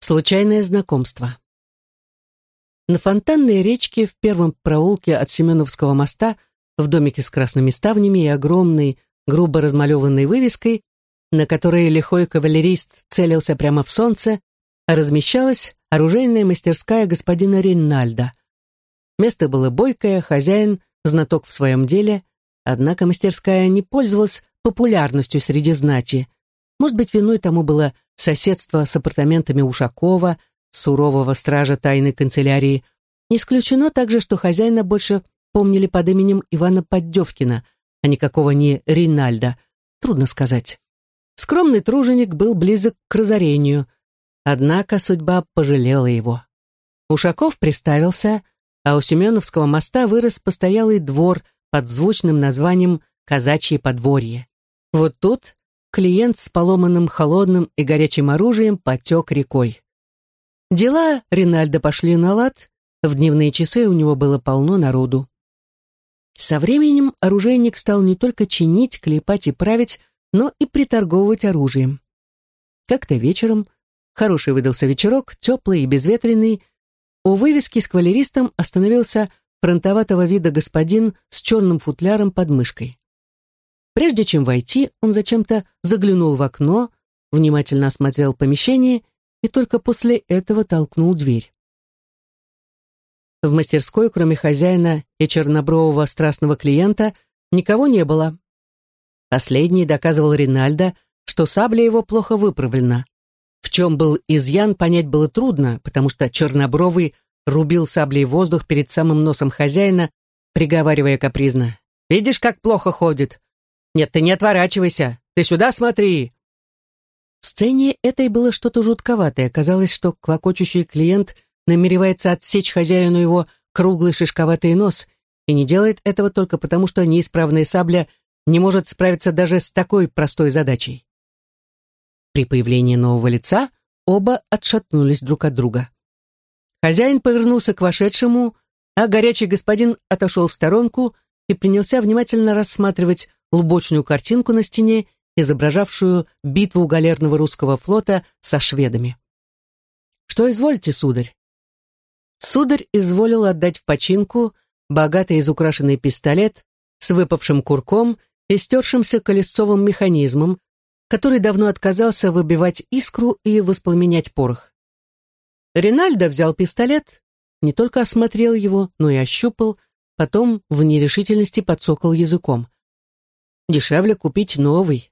Случайное знакомство. На фонтанной речке в первом проулке от Семеновского моста в домике с красными ставнями и огромной, грубо размалеванной вывеской, на которой лихой кавалерист целился прямо в солнце, размещалась оружейная мастерская господина Ринальда. Место было бойкое, хозяин, знаток в своем деле, однако мастерская не пользовалась популярностью среди знати. Может быть, виной тому было соседство с апартаментами Ушакова, сурового стража тайной канцелярии. Не исключено также, что хозяина больше помнили под именем Ивана Поддевкина, а никакого не Ринальда. Трудно сказать. Скромный труженик был близок к разорению, однако судьба пожалела его. Ушаков приставился, а у Семеновского моста вырос постоялый двор под звучным названием «Казачье подворье». Вот тут клиент с поломанным холодным и горячим оружием потек рекой. Дела Ринальдо пошли на лад, в дневные часы у него было полно народу. Со временем оружейник стал не только чинить, клепать и править, но и приторговывать оружием. Как-то вечером, хороший выдался вечерок, теплый и безветренный, у вывески с кавалеристом остановился фронтоватого вида господин с черным футляром под мышкой. Прежде чем войти, он зачем-то заглянул в окно, внимательно осмотрел помещение и только после этого толкнул дверь. В мастерской, кроме хозяина и чернобрового страстного клиента, никого не было. Последний доказывал Ринальдо, что сабля его плохо выправлена. В чем был изъян, понять было трудно, потому что чернобровый рубил саблей воздух перед самым носом хозяина, приговаривая капризно. «Видишь, как плохо ходит? Нет, ты не отворачивайся. Ты сюда смотри. В сцене этой было что-то жутковатое. Казалось, что клокочущий клиент намеревается отсечь хозяину его круглый шишковатый нос и не делает этого только потому, что неисправная сабля не может справиться даже с такой простой задачей. При появлении нового лица оба отшатнулись друг от друга. Хозяин повернулся к вошедшему, а горячий господин отошел в сторонку и принялся внимательно рассматривать лубочную картинку на стене, изображавшую битву галерного русского флота со шведами. «Что изволите, сударь?» Сударь изволил отдать в починку богато изукрашенный пистолет с выпавшим курком и стершимся колесцовым механизмом, который давно отказался выбивать искру и воспламенять порох. Ринальдо взял пистолет, не только осмотрел его, но и ощупал, потом в нерешительности подсокал языком. Дешевле купить новый.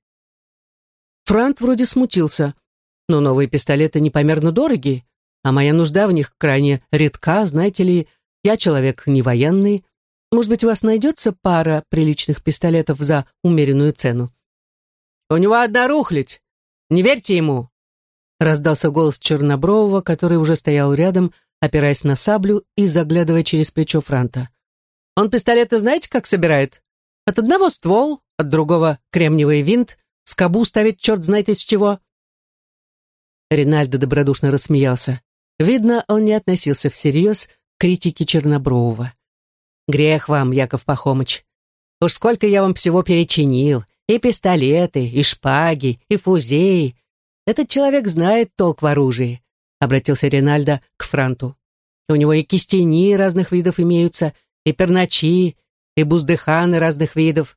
Франт вроде смутился, но новые пистолеты непомерно дороги, а моя нужда в них крайне редка, знаете ли, я человек не военный. Может быть, у вас найдется пара приличных пистолетов за умеренную цену? У него одна рухлядь. Не верьте ему. Раздался голос Чернобрового, который уже стоял рядом, опираясь на саблю и заглядывая через плечо Франта. Он пистолеты знаете, как собирает? От одного ствол, от другого кремниевый винт, скобу ставить черт знает из чего. Ринальдо добродушно рассмеялся. Видно, он не относился всерьез к критике Чернобрового. «Грех вам, Яков Пахомыч. Уж сколько я вам всего перечинил. И пистолеты, и шпаги, и фузеи. Этот человек знает толк в оружии», — обратился Ринальдо к Франту. «У него и кистени разных видов имеются, и перначи, и буздыханы разных видов.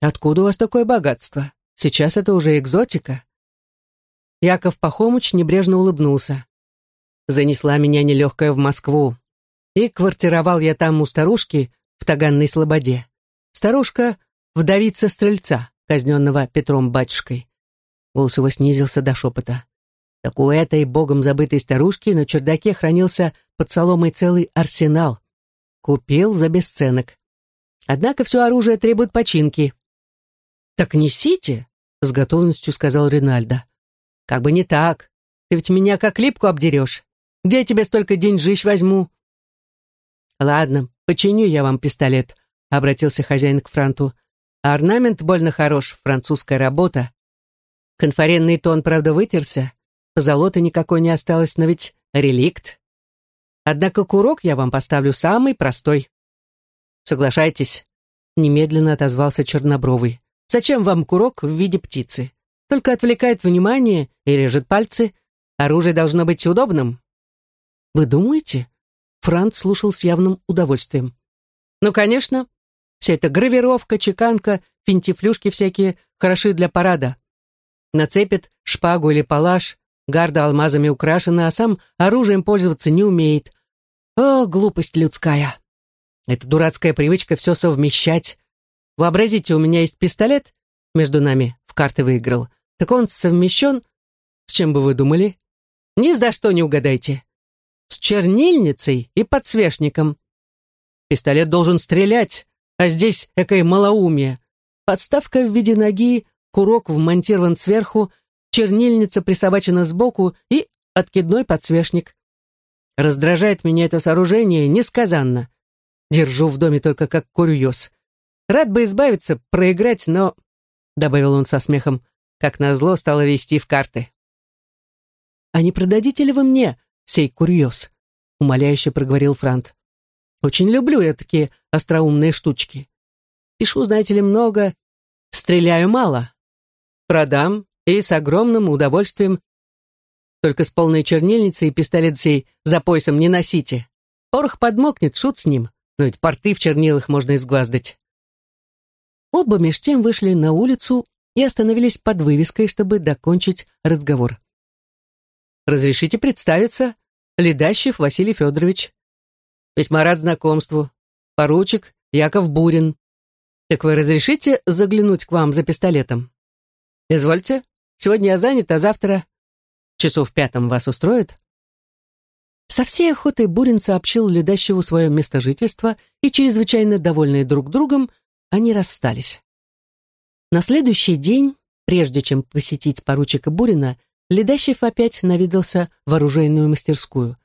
Откуда у вас такое богатство? Сейчас это уже экзотика. Яков Пахомыч небрежно улыбнулся. Занесла меня нелегкая в Москву. И квартировал я там у старушки в Таганной Слободе. Старушка — вдовица стрельца, казненного Петром батюшкой. Голос его снизился до шепота. Так у этой богом забытой старушки на чердаке хранился под соломой целый арсенал. Купил за бесценок. Однако все оружие требует починки. «Так несите», — с готовностью сказал Ринальдо. «Как бы не так. Ты ведь меня как липку обдерешь. Где я тебе столько деньжищ возьму?» «Ладно, починю я вам пистолет», — обратился хозяин к Франту. «Орнамент больно хорош, французская работа. Конфоренный тон, правда, вытерся. Золота никакой не осталось, но ведь реликт. Однако курок я вам поставлю самый простой». «Соглашайтесь», — немедленно отозвался Чернобровый. Зачем вам курок в виде птицы? Только отвлекает внимание и режет пальцы. Оружие должно быть удобным». «Вы думаете?» Франц слушал с явным удовольствием. «Ну, конечно. Вся эта гравировка, чеканка, финтифлюшки всякие хороши для парада. Нацепит шпагу или палаш, гарда алмазами украшена, а сам оружием пользоваться не умеет. О, глупость людская! Это дурацкая привычка все совмещать. Вообразите, у меня есть пистолет, между нами в карты выиграл. Так он совмещен... С чем бы вы думали? Ни за что не угадайте. С чернильницей и подсвечником. Пистолет должен стрелять, а здесь экое малоумие. Подставка в виде ноги, курок вмонтирован сверху, чернильница присобачена сбоку и откидной подсвечник. Раздражает меня это сооружение несказанно. Держу в доме только как курьез. Рад бы избавиться, проиграть, но добавил он со смехом, как назло стало вести в карты. «А не продадите ли вы мне сей курьез?» — умоляюще проговорил Франт. «Очень люблю я такие остроумные штучки. Пишу, знаете ли, много, стреляю мало. Продам и с огромным удовольствием. Только с полной чернильницей и пистолет сей за поясом не носите. Порох подмокнет, шут с ним, но ведь порты в чернилах можно изгваздать». Оба меж тем вышли на улицу и остановились под вывеской, чтобы докончить разговор. «Разрешите представиться? Ледащев Василий Федорович. Весьма рад знакомству. Поручик Яков Бурин. Так вы разрешите заглянуть к вам за пистолетом? Извольте. Сегодня я занят, а завтра... Часов пятом вас устроит?» Со всей охотой Бурин сообщил Ледащеву свое место жительства, и, чрезвычайно довольные друг другом, они расстались. На следующий день, прежде чем посетить поручика Бурина, Ледащев опять навидался в оружейную мастерскую.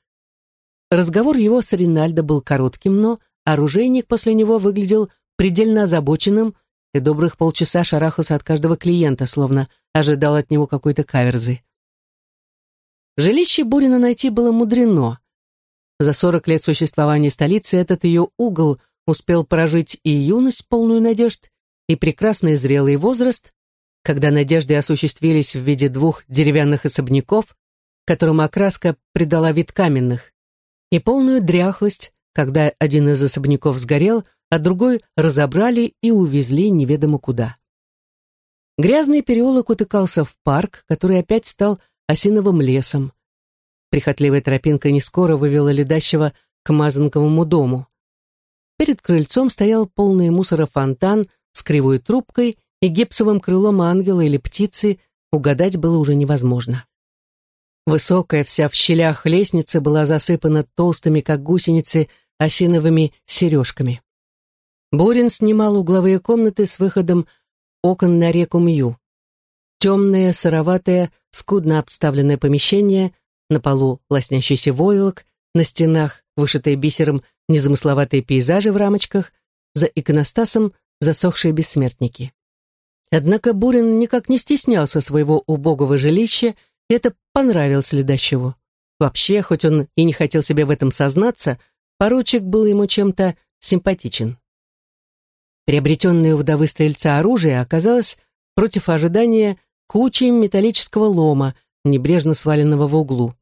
Разговор его с Ринальдо был коротким, но оружейник после него выглядел предельно озабоченным и добрых полчаса шарахался от каждого клиента, словно ожидал от него какой-то каверзы. Жилище Бурина найти было мудрено. За сорок лет существования столицы этот ее угол – успел прожить и юность, полную надежд, и прекрасный зрелый возраст, когда надежды осуществились в виде двух деревянных особняков, которым окраска придала вид каменных, и полную дряхлость, когда один из особняков сгорел, а другой разобрали и увезли неведомо куда. Грязный переулок утыкался в парк, который опять стал осиновым лесом. Прихотливая тропинка не скоро вывела ледащего к Мазанковому дому. Перед крыльцом стоял полный мусора фонтан с кривой трубкой и гипсовым крылом ангела или птицы, угадать было уже невозможно. Высокая вся в щелях лестница была засыпана толстыми, как гусеницы, осиновыми сережками. Борин снимал угловые комнаты с выходом окон на реку Мью. Темное, сыроватое, скудно обставленное помещение, на полу лоснящийся войлок, на стенах, вышитые бисером, незамысловатые пейзажи в рамочках, за иконостасом засохшие бессмертники. Однако Бурин никак не стеснялся своего убогого жилища, и это понравилось Ледащеву. Вообще, хоть он и не хотел себе в этом сознаться, поручик был ему чем-то симпатичен. Приобретенное у вдовы стрельца оружие оказалось против ожидания кучей металлического лома, небрежно сваленного в углу.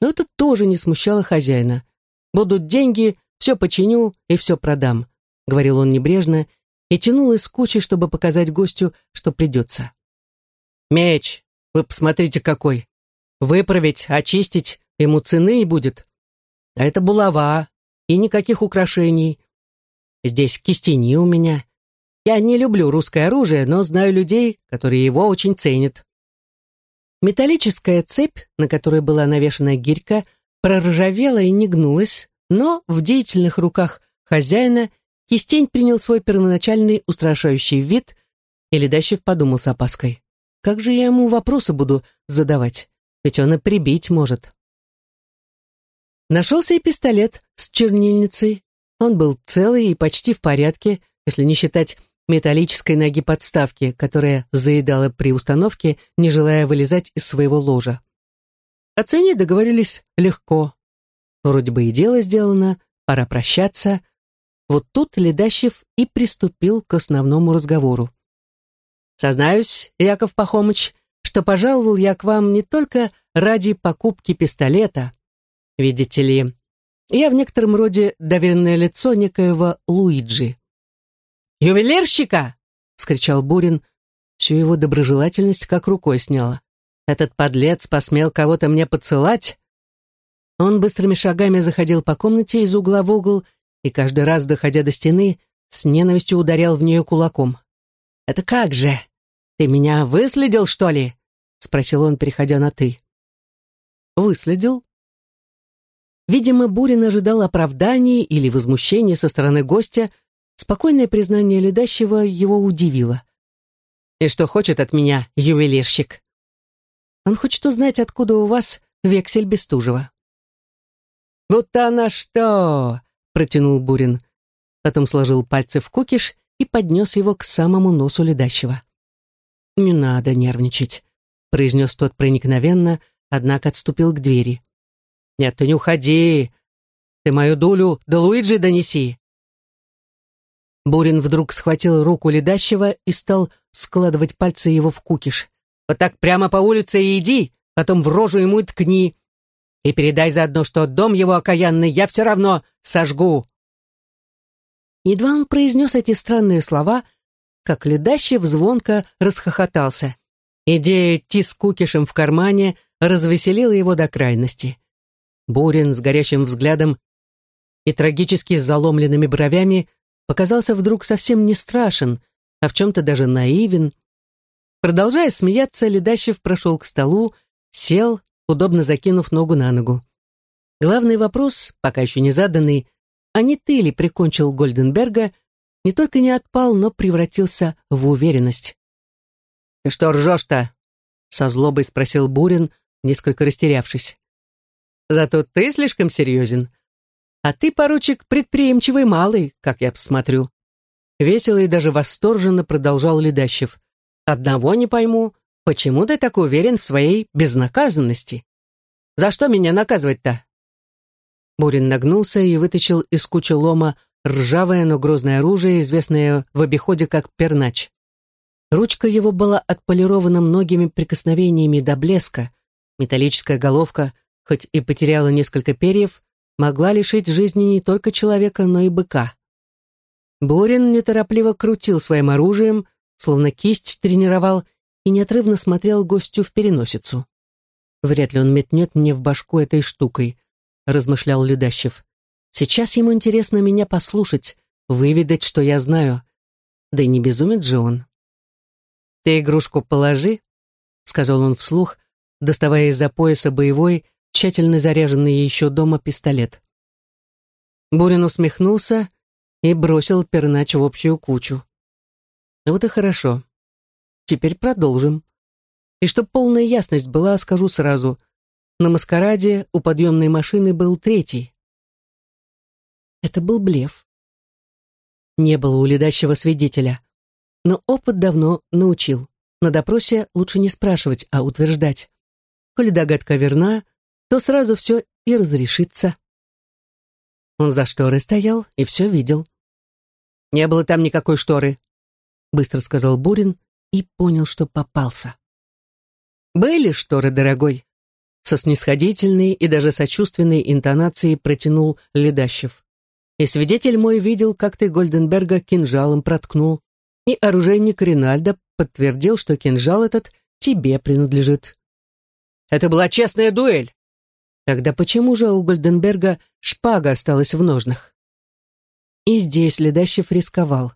Но это тоже не смущало хозяина. Будут деньги, все починю и все продам», — говорил он небрежно и тянул из кучи, чтобы показать гостю, что придется. «Меч, вы посмотрите какой! Выправить, очистить ему цены не будет. А это булава и никаких украшений. Здесь кистени у меня. Я не люблю русское оружие, но знаю людей, которые его очень ценят». Металлическая цепь, на которой была навешана гирька, проржавела и не гнулась, но в деятельных руках хозяина кистень принял свой первоначальный устрашающий вид, и Ледащев подумал с опаской. Как же я ему вопросы буду задавать? Ведь он и прибить может. Нашелся и пистолет с чернильницей. Он был целый и почти в порядке, если не считать металлической ноги подставки, которая заедала при установке, не желая вылезать из своего ложа. О цене договорились легко. Вроде бы и дело сделано, пора прощаться. Вот тут Ледащев и приступил к основному разговору. «Сознаюсь, Яков Пахомыч, что пожаловал я к вам не только ради покупки пистолета. Видите ли, я в некотором роде доверенное лицо некоего Луиджи. «Ювелирщика!» — скричал Бурин. Всю его доброжелательность как рукой сняла. «Этот подлец посмел кого-то мне поцелать?» Он быстрыми шагами заходил по комнате из угла в угол и каждый раз, доходя до стены, с ненавистью ударял в нее кулаком. «Это как же? Ты меня выследил, что ли?» — спросил он, переходя на «ты». «Выследил», Видимо, Бурин ожидал оправданий или возмущения со стороны гостя. Спокойное признание ледащего его удивило. «И что хочет от меня ювелирщик?» «Он хочет узнать, откуда у вас вексель Бестужева». «Вот она что!» — протянул Бурин. Потом сложил пальцы в кукиш и поднес его к самому носу ледащего. «Не надо нервничать», — произнес тот проникновенно, однако отступил к двери. «Нет, ты не уходи. Ты мою долю до Луиджи донеси». Бурин вдруг схватил руку ледащего и стал складывать пальцы его в кукиш. «Вот так прямо по улице и иди, потом в рожу ему и ткни. И передай заодно, что дом его окаянный я все равно сожгу». Едва он произнес эти странные слова, как ледащий звонко расхохотался. Идея идти с кукишем в кармане развеселила его до крайности. Бурин с горящим взглядом и трагически заломленными бровями показался вдруг совсем не страшен, а в чем-то даже наивен. Продолжая смеяться, Ледащев прошел к столу, сел, удобно закинув ногу на ногу. Главный вопрос, пока еще не заданный, а не ты ли прикончил Гольденберга, не только не отпал, но превратился в уверенность. «Ты что ржешь-то?» — со злобой спросил Бурин, несколько растерявшись. Зато ты слишком серьезен. А ты, поручик, предприимчивый малый, как я посмотрю. Весело и даже восторженно продолжал Ледащев. Одного не пойму, почему ты так уверен в своей безнаказанности? За что меня наказывать-то? Бурин нагнулся и вытащил из кучи лома ржавое, но грозное оружие, известное в обиходе как пернач. Ручка его была отполирована многими прикосновениями до блеска, металлическая головка — хоть и потеряла несколько перьев, могла лишить жизни не только человека, но и быка. Борин неторопливо крутил своим оружием, словно кисть тренировал, и неотрывно смотрел гостю в переносицу. «Вряд ли он метнет мне в башку этой штукой», — размышлял Людащев. «Сейчас ему интересно меня послушать, выведать, что я знаю. Да и не безумец же он». «Ты игрушку положи», — сказал он вслух, доставая из-за пояса боевой, тщательно заряженный еще дома пистолет. Бурин усмехнулся и бросил пернач в общую кучу. Вот и хорошо. Теперь продолжим. И чтоб полная ясность была, скажу сразу. На маскараде у подъемной машины был третий. Это был блеф. Не было у ледащего свидетеля. Но опыт давно научил. На допросе лучше не спрашивать, а утверждать. Коли догадка верна, то сразу все и разрешится. Он за шторой стоял и все видел. «Не было там никакой шторы», — быстро сказал Бурин и понял, что попался. «Были шторы, дорогой», — со снисходительной и даже сочувственной интонацией протянул Ледащев. «И свидетель мой видел, как ты Гольденберга кинжалом проткнул, и оружейник Ринальдо подтвердил, что кинжал этот тебе принадлежит». «Это была честная дуэль», Тогда почему же у Гольденберга шпага осталась в ножнах? И здесь Ледащев рисковал.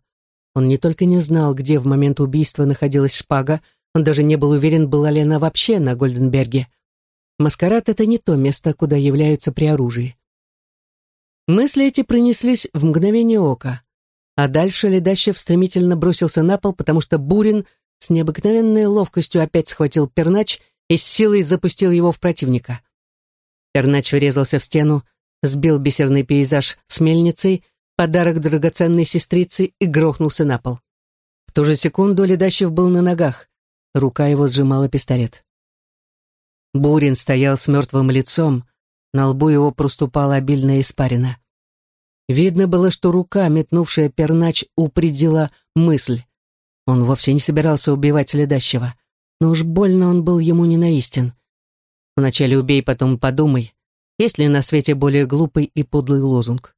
Он не только не знал, где в момент убийства находилась шпага, он даже не был уверен, была ли она вообще на Гольденберге. Маскарад — это не то место, куда являются при оружии. Мысли эти пронеслись в мгновение ока. А дальше Ледащев стремительно бросился на пол, потому что Бурин с необыкновенной ловкостью опять схватил пернач и с силой запустил его в противника. Пернач врезался в стену, сбил бисерный пейзаж с мельницей, подарок драгоценной сестрицы и грохнулся на пол. В ту же секунду Ледащев был на ногах, рука его сжимала пистолет. Бурин стоял с мертвым лицом, на лбу его проступала обильная испарина. Видно было, что рука, метнувшая пернач, упредила мысль. Он вовсе не собирался убивать Ледащева, но уж больно он был ему ненавистен. Вначале убей, потом подумай, есть ли на свете более глупый и подлый лозунг.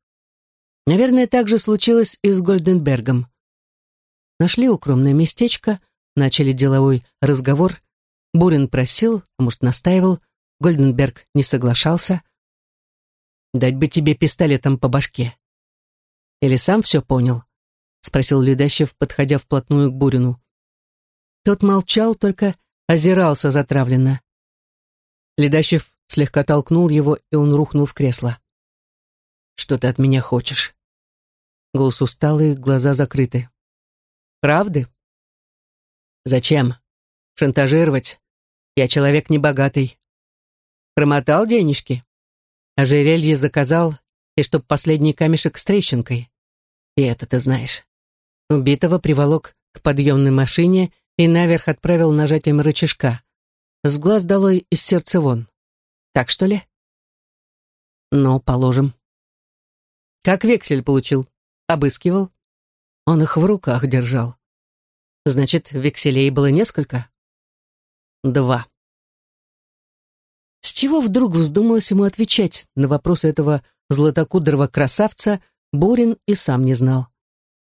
Наверное, так же случилось и с Гольденбергом. Нашли укромное местечко, начали деловой разговор. Бурин просил, а может, настаивал. Гольденберг не соглашался. «Дать бы тебе пистолетом по башке». «Или сам все понял?» — спросил Ледащев, подходя вплотную к Бурину. Тот молчал, только озирался затравленно. Ледащев слегка толкнул его, и он рухнул в кресло. «Что ты от меня хочешь?» Голос усталый, глаза закрыты. «Правды?» «Зачем? Шантажировать? Я человек небогатый. Промотал денежки? Ожерелье заказал, и чтоб последний камешек с трещинкой. И это ты знаешь. Убитого приволок к подъемной машине и наверх отправил нажатием рычажка. С глаз долой из сердца вон. Так что ли? Ну, положим. Как вексель получил? Обыскивал? Он их в руках держал. Значит, векселей было несколько? Два. С чего вдруг вздумалось ему отвечать на вопросы этого златокудрого красавца, Бурин и сам не знал.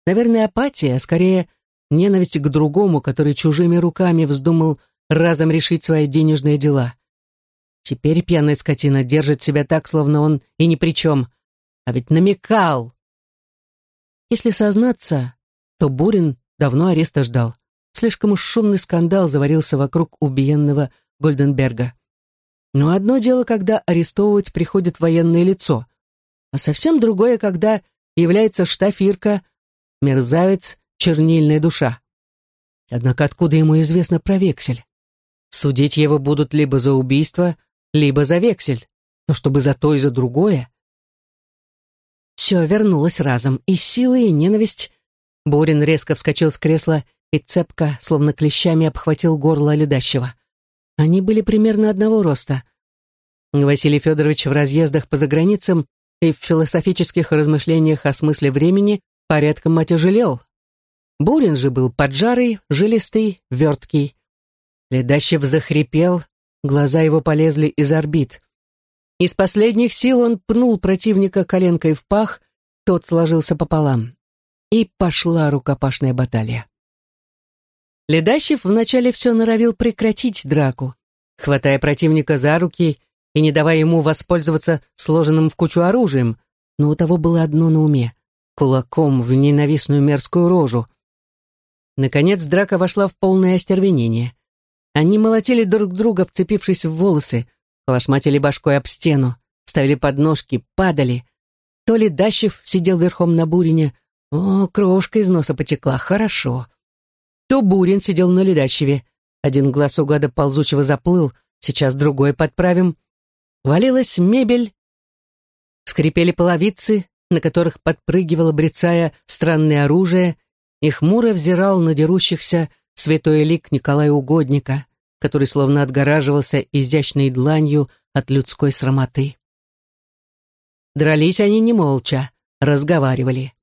Наверное, апатия, а скорее ненависть к другому, который чужими руками вздумал разом решить свои денежные дела. Теперь пьяная скотина держит себя так, словно он и ни при чем, а ведь намекал. Если сознаться, то Бурин давно ареста ждал. Слишком уж шумный скандал заварился вокруг убиенного Гольденберга. Но одно дело, когда арестовывать приходит военное лицо, а совсем другое, когда является штафирка, мерзавец, чернильная душа. Однако откуда ему известно про вексель? Судить его будут либо за убийство, либо за вексель, но чтобы за то и за другое. Все вернулось разом, и сила, и ненависть. Борин резко вскочил с кресла и цепко, словно клещами, обхватил горло ледащего. Они были примерно одного роста. Василий Федорович в разъездах по заграницам и в философических размышлениях о смысле времени порядком отяжелел. Бурин же был поджарый, жилистый, верткий. Ледащев захрипел, глаза его полезли из орбит. Из последних сил он пнул противника коленкой в пах, тот сложился пополам. И пошла рукопашная баталия. Ледащев вначале все норовил прекратить драку, хватая противника за руки и не давая ему воспользоваться сложенным в кучу оружием, но у того было одно на уме — кулаком в ненавистную мерзкую рожу. Наконец драка вошла в полное остервенение. Они молотили друг друга, вцепившись в волосы, колошматили башкой об стену, ставили подножки, падали. То ли Дащев сидел верхом на бурине, о, крошка из носа потекла, хорошо то Бурин сидел на ледачеве. Один глаз у гада ползучего заплыл, сейчас другой подправим. Валилась мебель, скрипели половицы, на которых подпрыгивало, брецая, странное оружие, и хмуро взирал на дерущихся святой лик Николая Угодника, который словно отгораживался изящной дланью от людской срамоты. Дрались они не молча, разговаривали.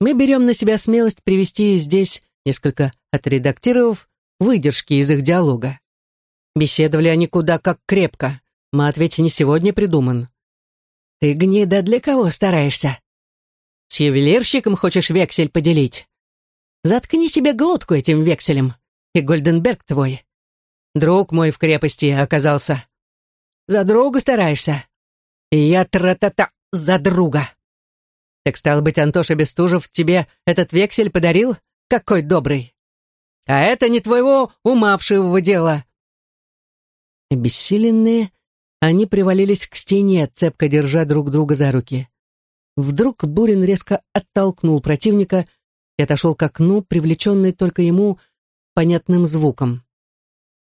Мы берем на себя смелость привести здесь несколько отредактировав выдержки из их диалога. Беседовали они куда как крепко. Мат ведь не сегодня придуман. «Ты, гнида, для кого стараешься? С ювелирщиком хочешь вексель поделить? Заткни себе глотку этим векселем, и Гольденберг твой. Друг мой в крепости оказался. За друга стараешься. И я тра-та-та за друга. Так стало быть, Антоша Бестужев тебе этот вексель подарил? какой добрый! А это не твоего умавшего дела!» Обессиленные, они привалились к стене, цепко держа друг друга за руки. Вдруг Бурин резко оттолкнул противника и отошел к окну, привлеченный только ему понятным звуком.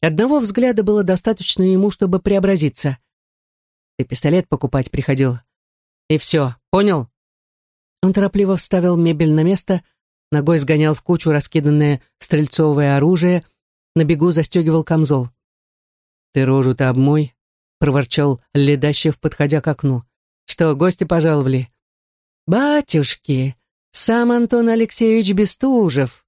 Одного взгляда было достаточно ему, чтобы преобразиться. «Ты пистолет покупать приходил. И все, понял?» Он торопливо вставил мебель на место, ногой сгонял в кучу раскиданное стрельцовое оружие, на бегу застегивал камзол. «Ты рожу-то обмой», — проворчал Ледащев, подходя к окну. «Что, гости пожаловали?» «Батюшки, сам Антон Алексеевич Бестужев».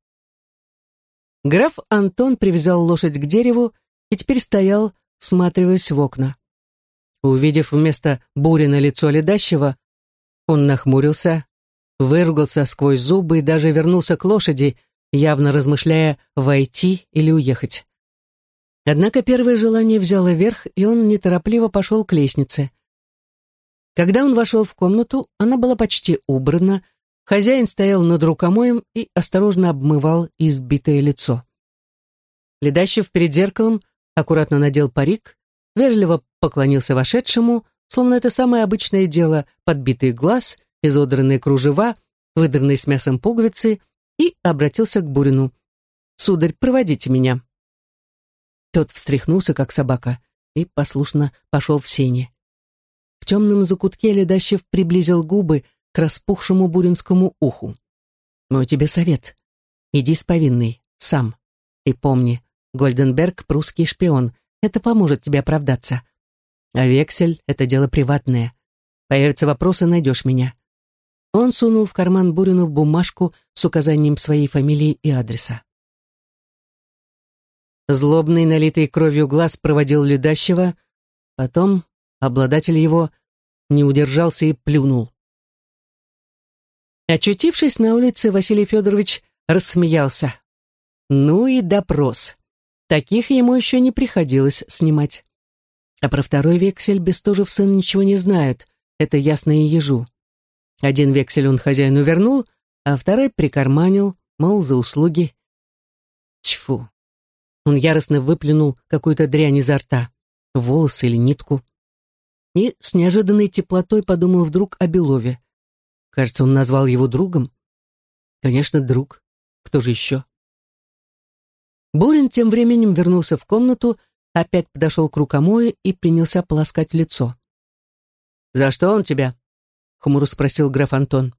Граф Антон привязал лошадь к дереву и теперь стоял, всматриваясь в окна. Увидев вместо Бурина лицо ледащего, он нахмурился, выругался сквозь зубы и даже вернулся к лошади, явно размышляя, войти или уехать. Однако первое желание взяло верх, и он неторопливо пошел к лестнице. Когда он вошел в комнату, она была почти убрана, хозяин стоял над рукомоем и осторожно обмывал избитое лицо. Ледащев перед зеркалом аккуратно надел парик, вежливо поклонился вошедшему, словно это самое обычное дело, подбитый глаз, изодранные кружева, выдранные с мясом пуговицы, и обратился к Бурину. «Сударь, проводите меня». Тот встряхнулся, как собака, и послушно пошел в сени. В темном закутке Ледащев приблизил губы к распухшему буринскому уху. «Мой тебе совет. Иди с повинной, сам. И помни, Гольденберг — прусский шпион. Это поможет тебе оправдаться. А вексель — это дело приватное. Появятся вопросы, найдешь меня». Он сунул в карман Бурину бумажку с указанием своей фамилии и адреса. Злобный, налитый кровью глаз проводил ледащего, потом обладатель его не удержался и плюнул. Очутившись на улице, Василий Федорович рассмеялся. Ну и допрос. Таких ему еще не приходилось снимать. А про второй вексель Бестужев сын ничего не знает, это ясно и ежу. Один вексель он хозяину вернул, а второй прикарманил, мол, за услуги. Тьфу. Он яростно выплюнул какую-то дрянь изо рта, волосы или нитку. И с неожиданной теплотой подумал вдруг о Белове. Кажется, он назвал его другом. Конечно, друг. Кто же еще? Бурин тем временем вернулся в комнату, опять подошел к рукомою и принялся полоскать лицо. «За что он тебя?» — хмуро спросил граф Антон.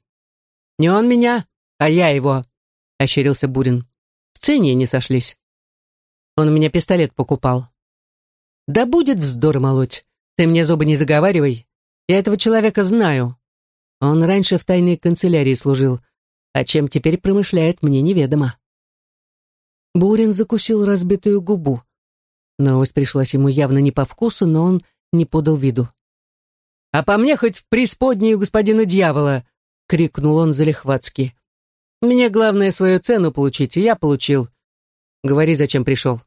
«Не он меня, а я его», — ощерился Бурин. «В цене не сошлись. Он у меня пистолет покупал». «Да будет вздор молоть. Ты мне зубы не заговаривай. Я этого человека знаю. Он раньше в тайной канцелярии служил, а чем теперь промышляет, мне неведомо». Бурин закусил разбитую губу. Новость пришлась ему явно не по вкусу, но он не подал виду. «А по мне хоть в преисподнюю господина дьявола!» — крикнул он залихватски. «Мне главное свою цену получить, и я получил. Говори, зачем пришел».